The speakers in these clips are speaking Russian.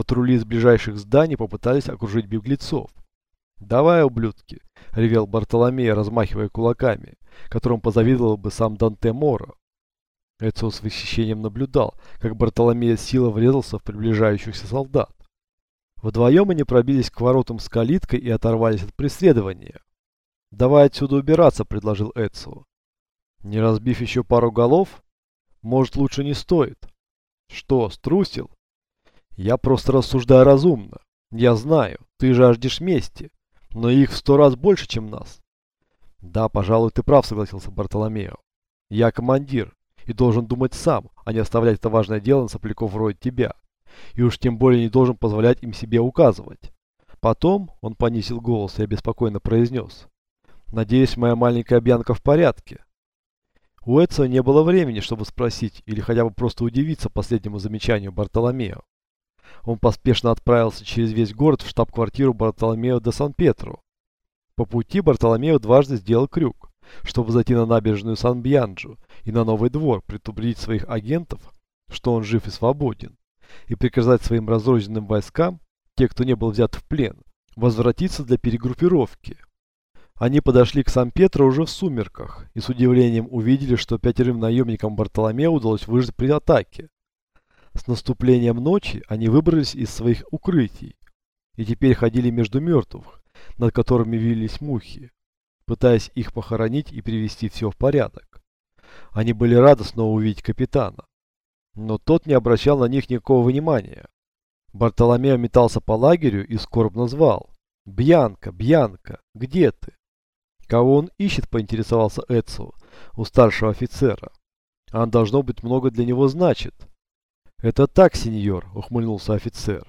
Патрули из ближайших зданий попытались окружить беглецов. «Давай, ублюдки!» — ревел Бартоломея, размахивая кулаками, которым позавидовал бы сам Данте Моро. Эцио с восхищением наблюдал, как Бартоломея сила врезался в приближающихся солдат. Вдвоем они пробились к воротам с калиткой и оторвались от преследования. «Давай отсюда убираться», — предложил Эцио. «Не разбив еще пару голов? Может, лучше не стоит?» «Что, струсил?» «Я просто рассуждаю разумно. Я знаю, ты жаждешь мести, но их в сто раз больше, чем нас». «Да, пожалуй, ты прав», — согласился Бартоломео. «Я командир и должен думать сам, а не оставлять это важное дело на сопляков вроде тебя. И уж тем более не должен позволять им себе указывать». Потом он понизил голос и обеспокоенно произнес. «Надеюсь, моя маленькая Бьянка в порядке». У Эдсона не было времени, чтобы спросить или хотя бы просто удивиться последнему замечанию Бартоломео. Он поспешно отправился через весь город в штаб-квартиру Бартоломео де Сан-Петро. По пути Бартоломео дважды сделал крюк, чтобы зайти на набережную Сан-Бьянджо и на Новый двор, предупредить своих агентов, что он жив и свободен, и приказать своим разрозненным войскам, те, кто не был взят в плен, возвратиться для перегруппировки. Они подошли к Сан-Петро уже в сумерках и с удивлением увидели, что пятерым наемникам Бартоломео удалось выжить при атаке. С наступлением ночи они выбрались из своих укрытий и теперь ходили между мертвых, над которыми вились мухи, пытаясь их похоронить и привести все в порядок. Они были рады снова увидеть капитана, но тот не обращал на них никакого внимания. Бартоломео метался по лагерю и скорбно звал. «Бьянка, Бьянка, где ты?» Кого он ищет, поинтересовался Эцио у старшего офицера. Он должно быть много для него значит. Это так, сеньор, ухмыльнулся офицер.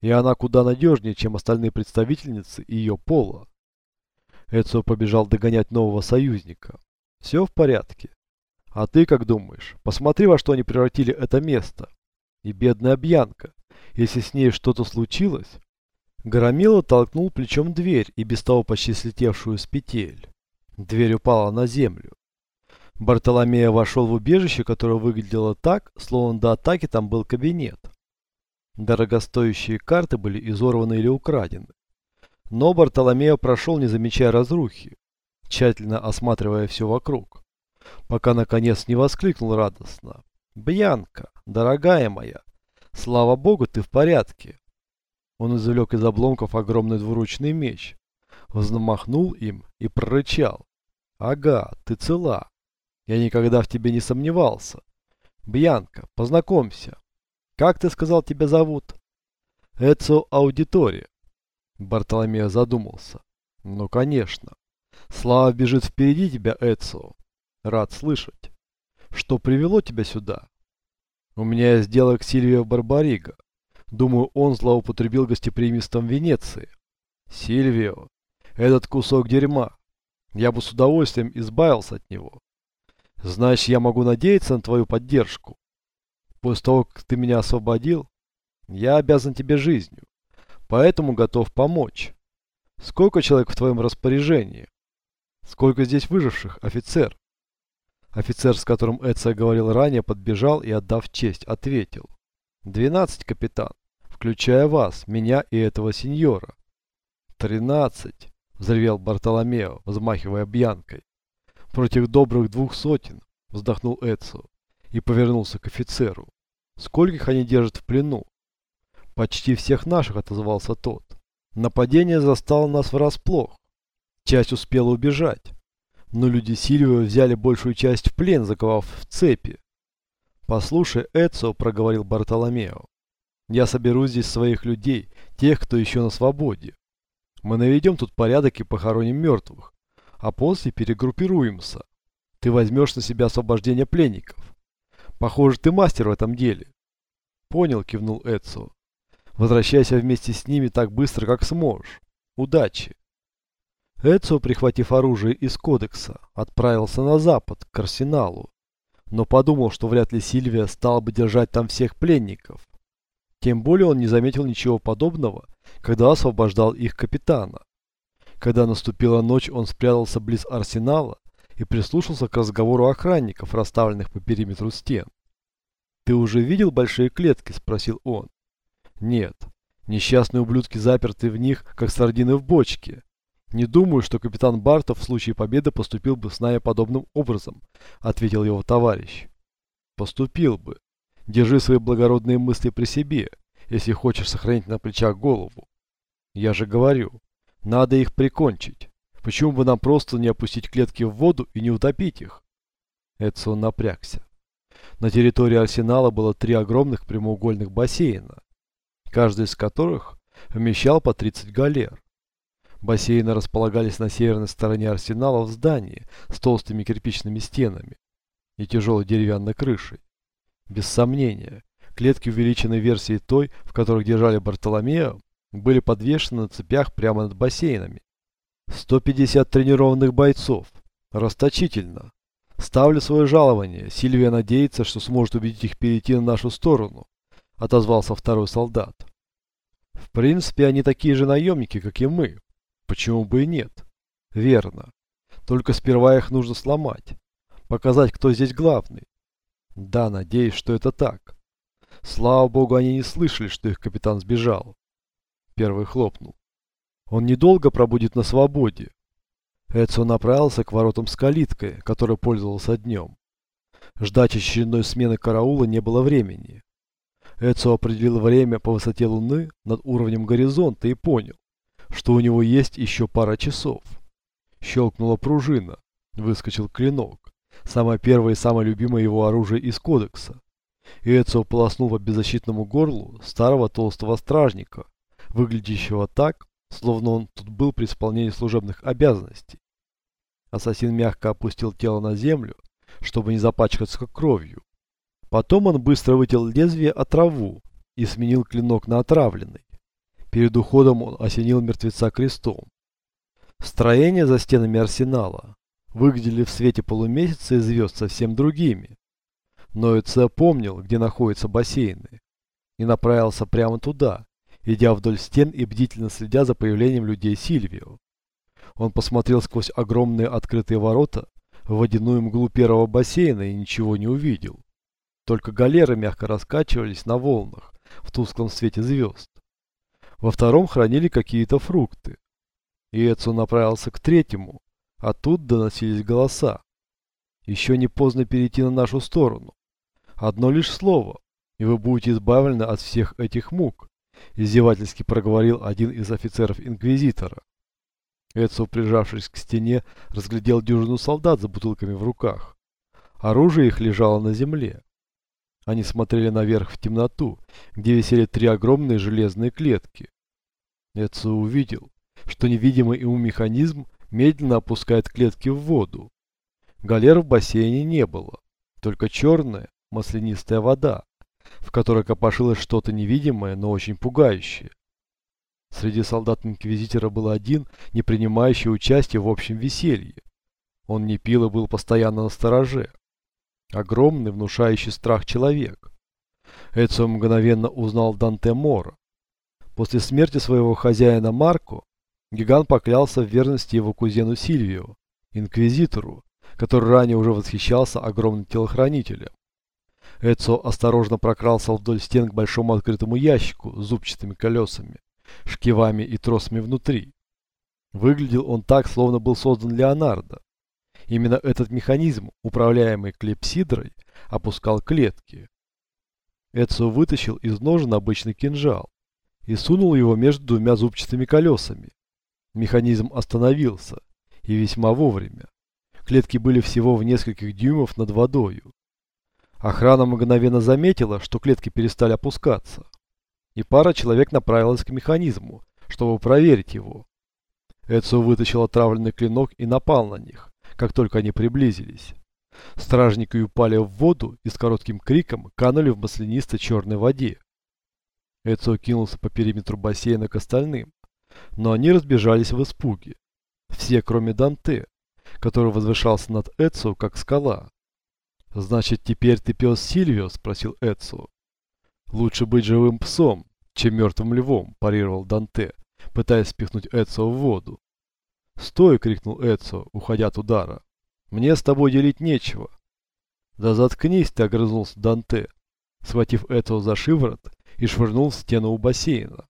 И она куда надежнее, чем остальные представительницы ее пола. Эцио побежал догонять нового союзника. Все в порядке. А ты как думаешь? Посмотри, во что они превратили это место. И бедная Бьянка. Если с ней что-то случилось, Громила толкнул плечом дверь и без того почти слетевшую с петель. Дверь упала на землю. Бартоломея вошел в убежище, которое выглядело так, словно до атаки там был кабинет. Дорогостоящие карты были изорваны или украдены. Но Бартоломео прошел, не замечая разрухи, тщательно осматривая все вокруг, пока наконец не воскликнул радостно. «Бьянка, дорогая моя, слава богу, ты в порядке!» Он извлек из обломков огромный двуручный меч, взмахнул им и прорычал. «Ага, ты цела. Я никогда в тебе не сомневался. Бьянка, познакомься. Как ты сказал, тебя зовут?» «Эцо Аудитори». Бартоломео задумался. «Ну, конечно. Слава бежит впереди тебя, Эцо. Рад слышать. Что привело тебя сюда?» «У меня есть дело к Сильвио Барбариго. Думаю, он злоупотребил гостеприимством Венеции. Сильвио, этот кусок дерьма. Я бы с удовольствием избавился от него. Значит, я могу надеяться на твою поддержку. После того, как ты меня освободил, я обязан тебе жизнью. Поэтому готов помочь. Сколько человек в твоем распоряжении? Сколько здесь выживших, офицер? Офицер, с которым Эдса говорил ранее, подбежал и, отдав честь, ответил. «Двенадцать, капитан включая вас, меня и этого сеньора. Тринадцать, взревел Бартоломео, взмахивая бьянкой. Против добрых двух сотен, вздохнул Эцио и повернулся к офицеру. Скольких они держат в плену? Почти всех наших, отозвался тот. Нападение застало нас врасплох. Часть успела убежать. Но люди Сильвио взяли большую часть в плен, заковав в цепи. «Послушай, Эцио», — проговорил Бартоломео, я соберу здесь своих людей, тех, кто еще на свободе. Мы наведем тут порядок и похороним мертвых, а после перегруппируемся. Ты возьмешь на себя освобождение пленников. Похоже, ты мастер в этом деле. Понял, кивнул Эдсо. Возвращайся вместе с ними так быстро, как сможешь. Удачи. Эдсо, прихватив оружие из кодекса, отправился на запад, к арсеналу, но подумал, что вряд ли Сильвия стала бы держать там всех пленников. Тем более он не заметил ничего подобного, когда освобождал их капитана. Когда наступила ночь, он спрятался близ арсенала и прислушался к разговору охранников, расставленных по периметру стен. «Ты уже видел большие клетки?» – спросил он. Нет, несчастные ублюдки заперты в них, как сардины в бочке. Не думаю, что капитан Бартов в случае победы поступил бы с нами подобным образом, ответил его товарищ. Поступил бы. Держи свои благородные мысли при себе, если хочешь сохранить на плечах голову. Я же говорю, надо их прикончить. Почему бы нам просто не опустить клетки в воду и не утопить их? Эдсон напрягся. На территории арсенала было три огромных прямоугольных бассейна, каждый из которых вмещал по 30 галер. Бассейны располагались на северной стороне арсенала в здании с толстыми кирпичными стенами и тяжелой деревянной крышей. Без сомнения, клетки увеличенной версии той, в которых держали Бартоломео, были подвешены на цепях прямо над бассейнами. 150 тренированных бойцов. Расточительно. Ставлю свое жалование. Сильвия надеется, что сможет убедить их перейти на нашу сторону. Отозвался второй солдат. В принципе, они такие же наемники, как и мы. Почему бы и нет? Верно. Только сперва их нужно сломать. Показать, кто здесь главный. Да, надеюсь, что это так. Слава богу, они не слышали, что их капитан сбежал. Первый хлопнул. Он недолго пробудет на свободе. Эдсон направился к воротам с калиткой, которой пользовался днем. Ждать очередной смены караула не было времени. Эдсо определил время по высоте Луны над уровнем горизонта и понял, что у него есть еще пара часов. Щелкнула пружина, выскочил клинок, самое первое и самое любимое его оружие из кодекса. И Эдсо полоснул по беззащитному горлу старого толстого стражника, выглядящего так, словно он тут был при исполнении служебных обязанностей. Ассасин мягко опустил тело на землю, чтобы не запачкаться кровью. Потом он быстро вытел лезвие от траву и сменил клинок на отравленный. Перед уходом он осенил мертвеца крестом. Строения за стенами арсенала выглядели в свете полумесяца и звезд совсем другими. Но Эце помнил, где находятся бассейны, и направился прямо туда, идя вдоль стен и бдительно следя за появлением людей Сильвио. Он посмотрел сквозь огромные открытые ворота в водяную мглу первого бассейна и ничего не увидел. Только галеры мягко раскачивались на волнах в тусклом свете звезд. Во втором хранили какие-то фрукты. И Эцу направился к третьему, а тут доносились голоса. Еще не поздно перейти на нашу сторону. Одно лишь слово, и вы будете избавлены от всех этих мук издевательски проговорил один из офицеров Инквизитора. Эдсо, прижавшись к стене, разглядел дюжину солдат за бутылками в руках. Оружие их лежало на земле. Они смотрели наверх в темноту, где висели три огромные железные клетки. Эдсо увидел, что невидимый ему механизм медленно опускает клетки в воду. Галер в бассейне не было, только черная маслянистая вода, в которой копошилось что-то невидимое, но очень пугающее. Среди солдат Инквизитора был один, не принимающий участия в общем веселье. Он не пил и был постоянно на стороже. Огромный, внушающий страх человек. Эдсо мгновенно узнал Данте Мора. После смерти своего хозяина Марко, гигант поклялся в верности его кузену Сильвио, инквизитору, который ранее уже восхищался огромным телохранителем. Эцо осторожно прокрался вдоль стен к большому открытому ящику с зубчатыми колесами, шкивами и тросами внутри. Выглядел он так, словно был создан Леонардо. Именно этот механизм, управляемый клепсидрой, опускал клетки. Эцо вытащил из ножен обычный кинжал и сунул его между двумя зубчатыми колесами. Механизм остановился, и весьма вовремя. Клетки были всего в нескольких дюймов над водою. Охрана мгновенно заметила, что клетки перестали опускаться, и пара человек направилась к механизму, чтобы проверить его. Эдсо вытащил отравленный клинок и напал на них, как только они приблизились. Стражники упали в воду и с коротким криком канули в маслянистой черной воде. Эдсо кинулся по периметру бассейна к остальным, но они разбежались в испуге. Все, кроме Данте, который возвышался над Эдсо, как скала. «Значит, теперь ты пес Сильвио?» – спросил Эдсо. «Лучше быть живым псом, чем мертвым львом», – парировал Данте, пытаясь спихнуть Эдсо в воду. «Стой!» – крикнул Эдсо, уходя от удара. «Мне с тобой делить нечего». «Да заткнись ты!» – огрызнулся Данте, схватив Эдсо за шиворот и швырнул в стену у бассейна.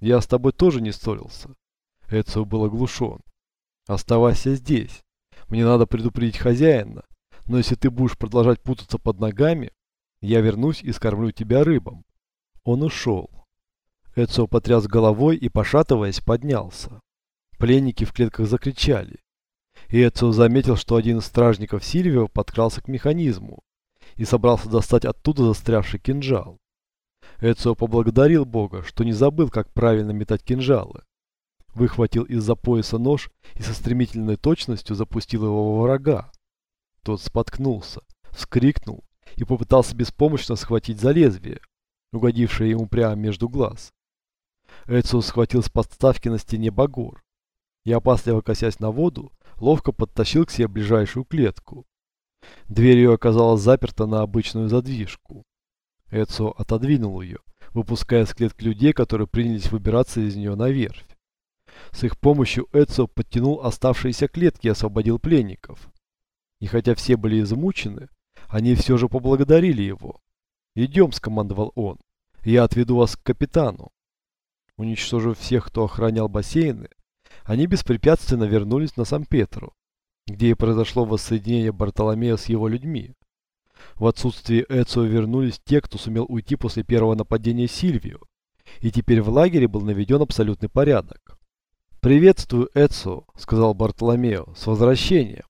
Я с тобой тоже не ссорился. Эцио был оглушен. Оставайся здесь. Мне надо предупредить хозяина. Но если ты будешь продолжать путаться под ногами, я вернусь и скормлю тебя рыбам. Он ушел. Эцио потряс головой и, пошатываясь, поднялся. Пленники в клетках закричали. И Эцио заметил, что один из стражников Сильвио подкрался к механизму и собрался достать оттуда застрявший кинжал. Эцио поблагодарил Бога, что не забыл, как правильно метать кинжалы. Выхватил из-за пояса нож и со стремительной точностью запустил его во врага. Тот споткнулся, вскрикнул и попытался беспомощно схватить за лезвие, угодившее ему прямо между глаз. Эцио схватил с подставки на стене багор и, опасливо косясь на воду, ловко подтащил к себе ближайшую клетку. Дверь ее оказалась заперта на обычную задвижку. Эцо отодвинул ее, выпуская с клетки людей, которые принялись выбираться из нее на верфь. С их помощью Эцо подтянул оставшиеся клетки и освободил пленников. И хотя все были измучены, они все же поблагодарили его. «Идем», — скомандовал он, — «я отведу вас к капитану». Уничтожив всех, кто охранял бассейны, они беспрепятственно вернулись на Сан-Петру, где и произошло воссоединение Бартоломея с его людьми. В отсутствие Эцио вернулись те, кто сумел уйти после первого нападения Сильвио, и теперь в лагере был наведен абсолютный порядок. «Приветствую, Эцио», — сказал Бартоломео, — «с возвращением.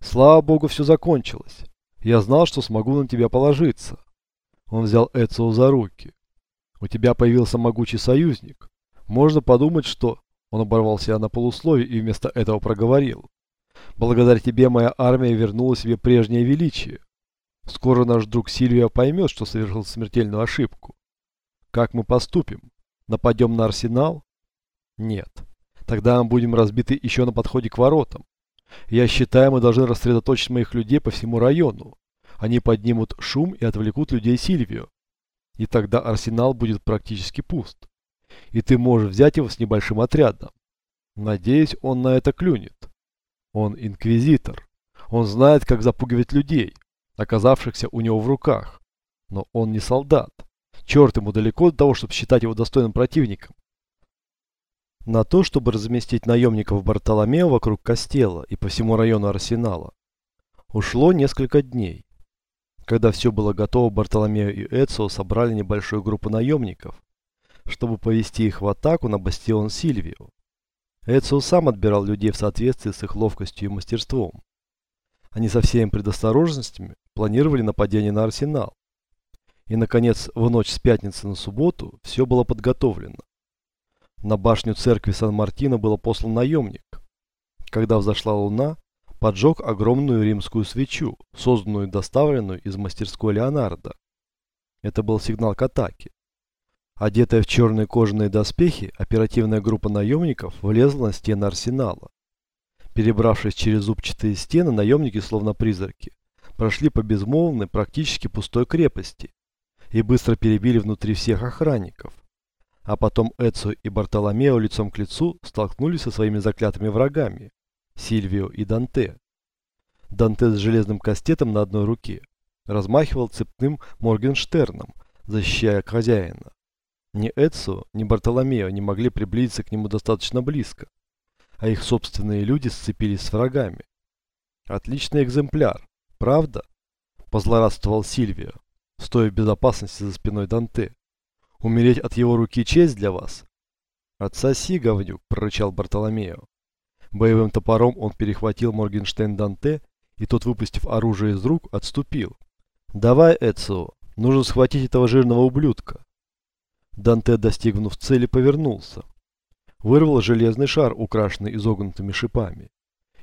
Слава богу, все закончилось. Я знал, что смогу на тебя положиться». Он взял Эцио за руки. «У тебя появился могучий союзник. Можно подумать, что...» Он оборвал себя на полусловие и вместо этого проговорил. «Благодаря тебе моя армия вернула себе прежнее величие. Скоро наш друг Сильвия поймет, что совершил смертельную ошибку. Как мы поступим? Нападем на арсенал? Нет. Тогда мы будем разбиты еще на подходе к воротам. Я считаю, мы должны рассредоточить моих людей по всему району. Они поднимут шум и отвлекут людей Сильвию. И тогда арсенал будет практически пуст и ты можешь взять его с небольшим отрядом. Надеюсь, он на это клюнет. Он инквизитор. Он знает, как запугивать людей, оказавшихся у него в руках. Но он не солдат. Черт ему далеко до того, чтобы считать его достойным противником. На то, чтобы разместить наемников Бартоломео вокруг Костела и по всему району Арсенала, ушло несколько дней. Когда все было готово, Бартоломео и Эцио собрали небольшую группу наемников чтобы повести их в атаку на бастион Сильвио. Эцио сам отбирал людей в соответствии с их ловкостью и мастерством. Они со всеми предосторожностями планировали нападение на арсенал. И, наконец, в ночь с пятницы на субботу все было подготовлено. На башню церкви Сан-Мартино был послан наемник. Когда взошла луна, поджег огромную римскую свечу, созданную и доставленную из мастерской Леонардо. Это был сигнал к атаке. Одетая в черные кожаные доспехи, оперативная группа наемников влезла на стены арсенала. Перебравшись через зубчатые стены, наемники, словно призраки, прошли по безмолвной, практически пустой крепости и быстро перебили внутри всех охранников. А потом Эцо и Бартоломео лицом к лицу столкнулись со своими заклятыми врагами – Сильвио и Данте. Данте с железным кастетом на одной руке размахивал цепным Моргенштерном, защищая хозяина. Ни Эдсо, ни Бартоломео не могли приблизиться к нему достаточно близко, а их собственные люди сцепились с врагами. Отличный экземпляр, правда? Позлорадствовал Сильвия, стоя в безопасности за спиной Данте. Умереть от его руки честь для вас? Отсоси, говнюк, прорычал Бартоломео. Боевым топором он перехватил Моргенштейн Данте, и тот, выпустив оружие из рук, отступил. «Давай, Эцио, нужно схватить этого жирного ублюдка. Данте, достигнув цели, повернулся. Вырвал железный шар, украшенный изогнутыми шипами,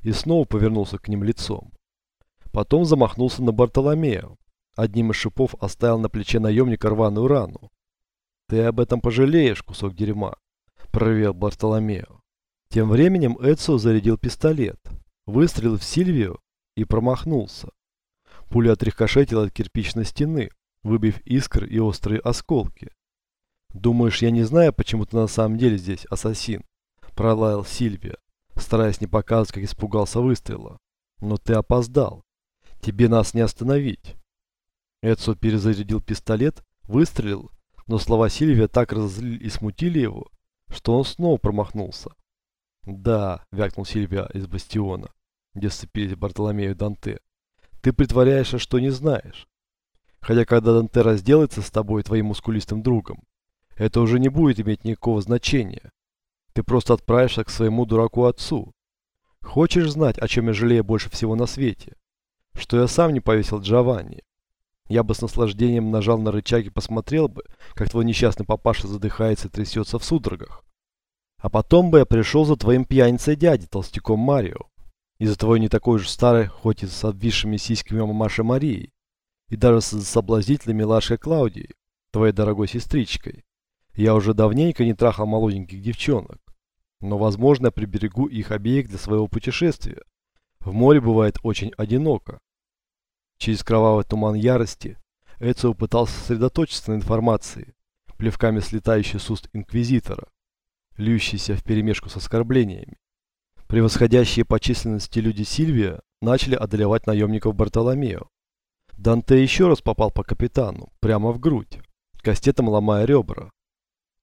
и снова повернулся к ним лицом. Потом замахнулся на Бартоломео. Одним из шипов оставил на плече наемника рваную рану. «Ты об этом пожалеешь, кусок дерьма», – проревел Бартоломео. Тем временем Эцио зарядил пистолет, выстрелил в Сильвию и промахнулся. Пуля отрикошетила от кирпичной стены, выбив искр и острые осколки. «Думаешь, я не знаю, почему ты на самом деле здесь, ассасин?» Пролаял Сильвия, стараясь не показывать, как испугался выстрела. «Но ты опоздал. Тебе нас не остановить». Эдсо перезарядил пистолет, выстрелил, Но слова Сильвия так разозлили и смутили его, что он снова промахнулся. «Да», — вякнул Сильвия из бастиона, где сцепились Бартоломею и Данте. «Ты притворяешься, что не знаешь. Хотя когда Данте разделается с тобой, твоим мускулистым другом, это уже не будет иметь никакого значения. Ты просто отправишься к своему дураку-отцу. Хочешь знать, о чем я жалею больше всего на свете? Что я сам не повесил Джованни. Я бы с наслаждением нажал на рычаг и посмотрел бы, как твой несчастный папаша задыхается и трясется в судорогах. А потом бы я пришел за твоим пьяницей дядей, толстяком Марио. И за твоей не такой же старой, хоть и с обвисшими сиськами мамаши Марией. И даже с соблазнительной милашкой Клаудией, твоей дорогой сестричкой. Я уже давненько не трахал молоденьких девчонок. Но, возможно, я приберегу их обеих для своего путешествия. В море бывает очень одиноко. Через кровавый туман ярости Эцио пытался сосредоточиться на информации, плевками слетающей с уст Инквизитора, льющейся вперемешку с оскорблениями. Превосходящие по численности люди Сильвия начали одолевать наемников Бартоломео. Данте еще раз попал по капитану, прямо в грудь, кастетом ломая ребра.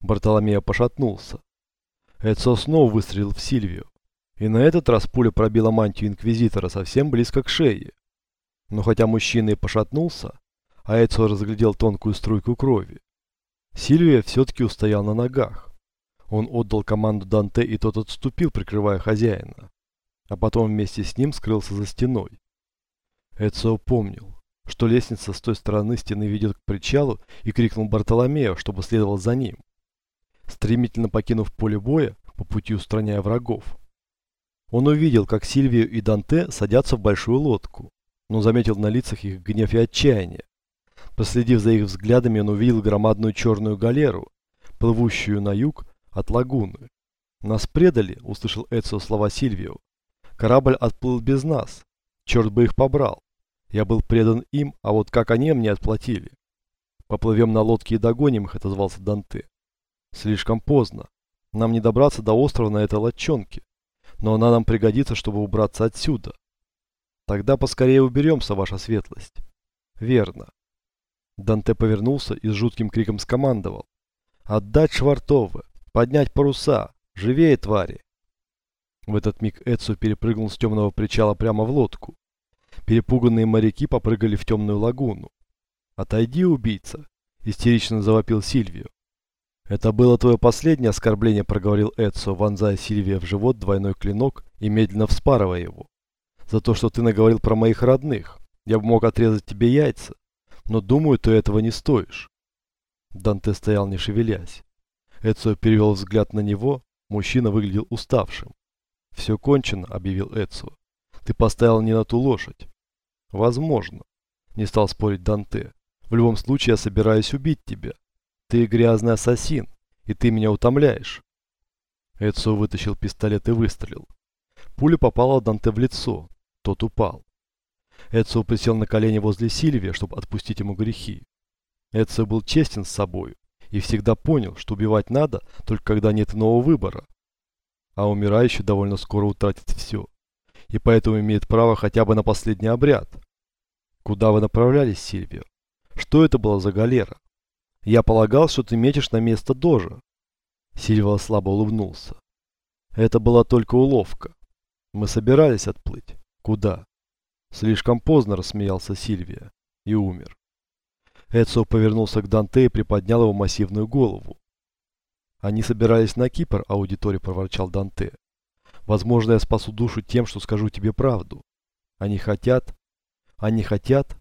Бартоломео пошатнулся. Эцо снова выстрелил в Сильвию. И на этот раз пуля пробила мантию Инквизитора совсем близко к шее. Но хотя мужчина и пошатнулся, а Эцо разглядел тонкую струйку крови, Сильвия все-таки устоял на ногах. Он отдал команду Данте, и тот отступил, прикрывая хозяина. А потом вместе с ним скрылся за стеной. Эцио помнил, что лестница с той стороны стены ведет к причалу, и крикнул Бартоломео, чтобы следовал за ним. Стремительно покинув поле боя, по пути устраняя врагов, он увидел, как Сильвию и Данте садятся в большую лодку но заметил на лицах их гнев и отчаяние. Проследив за их взглядами, он увидел громадную черную галеру, плывущую на юг от лагуны. «Нас предали», — услышал Эцио слова Сильвио. «Корабль отплыл без нас. Черт бы их побрал. Я был предан им, а вот как они мне отплатили?» «Поплывем на лодке и догоним их», — отозвался Данте. «Слишком поздно. Нам не добраться до острова на этой лодчонке. Но она нам пригодится, чтобы убраться отсюда. Тогда поскорее уберемся, ваша светлость. Верно. Данте повернулся и с жутким криком скомандовал. Отдать швартовы, поднять паруса, живее, твари. В этот миг Эцу перепрыгнул с темного причала прямо в лодку. Перепуганные моряки попрыгали в темную лагуну. «Отойди, убийца!» – истерично завопил Сильвию. «Это было твое последнее оскорбление», – проговорил Эцо, вонзая Сильвия в живот двойной клинок и медленно вспарывая его за то, что ты наговорил про моих родных. Я бы мог отрезать тебе яйца, но думаю, ты этого не стоишь. Данте стоял не шевелясь. Эцио перевел взгляд на него, мужчина выглядел уставшим. «Все кончено», — объявил Эцио. «Ты поставил не на ту лошадь». «Возможно», — не стал спорить Данте. «В любом случае я собираюсь убить тебя. Ты грязный ассасин, и ты меня утомляешь». Эцио вытащил пистолет и выстрелил. Пуля попала Данте в лицо, тот упал. Эцио присел на колени возле Сильвия, чтобы отпустить ему грехи. Эцио был честен с собой и всегда понял, что убивать надо, только когда нет иного выбора. А умирающий довольно скоро утратит все, и поэтому имеет право хотя бы на последний обряд. Куда вы направлялись, Сильвио? Что это было за галера? Я полагал, что ты метишь на место Дожа. Сильвио слабо улыбнулся. Это была только уловка. Мы собирались отплыть. Куда? Слишком поздно рассмеялся Сильвия и умер. Эдсо повернулся к Данте и приподнял его массивную голову. Они собирались на Кипр, аудитория проворчал Данте. Возможно, я спасу душу тем, что скажу тебе правду. Они хотят... Они хотят...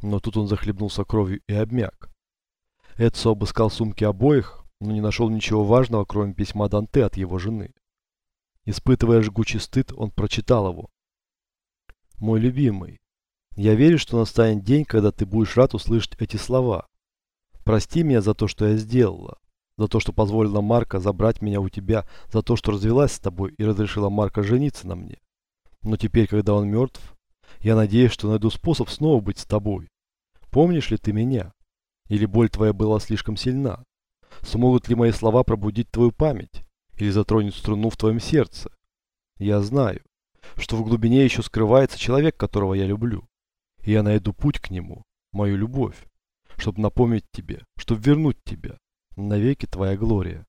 Но тут он захлебнулся кровью и обмяк. Эдсо обыскал сумки обоих, но не нашел ничего важного, кроме письма Данте от его жены. Испытывая жгучий стыд, он прочитал его. Мой любимый, я верю, что настанет день, когда ты будешь рад услышать эти слова. Прости меня за то, что я сделала, за то, что позволила Марка забрать меня у тебя, за то, что развелась с тобой и разрешила Марка жениться на мне. Но теперь, когда он мертв, я надеюсь, что найду способ снова быть с тобой. Помнишь ли ты меня? Или боль твоя была слишком сильна? Смогут ли мои слова пробудить твою память? Или затронуть струну в твоем сердце? Я знаю, что в глубине еще скрывается человек, которого я люблю. И я найду путь к нему, мою любовь, чтобы напомнить тебе, чтобы вернуть тебя. Навеки твоя Глория.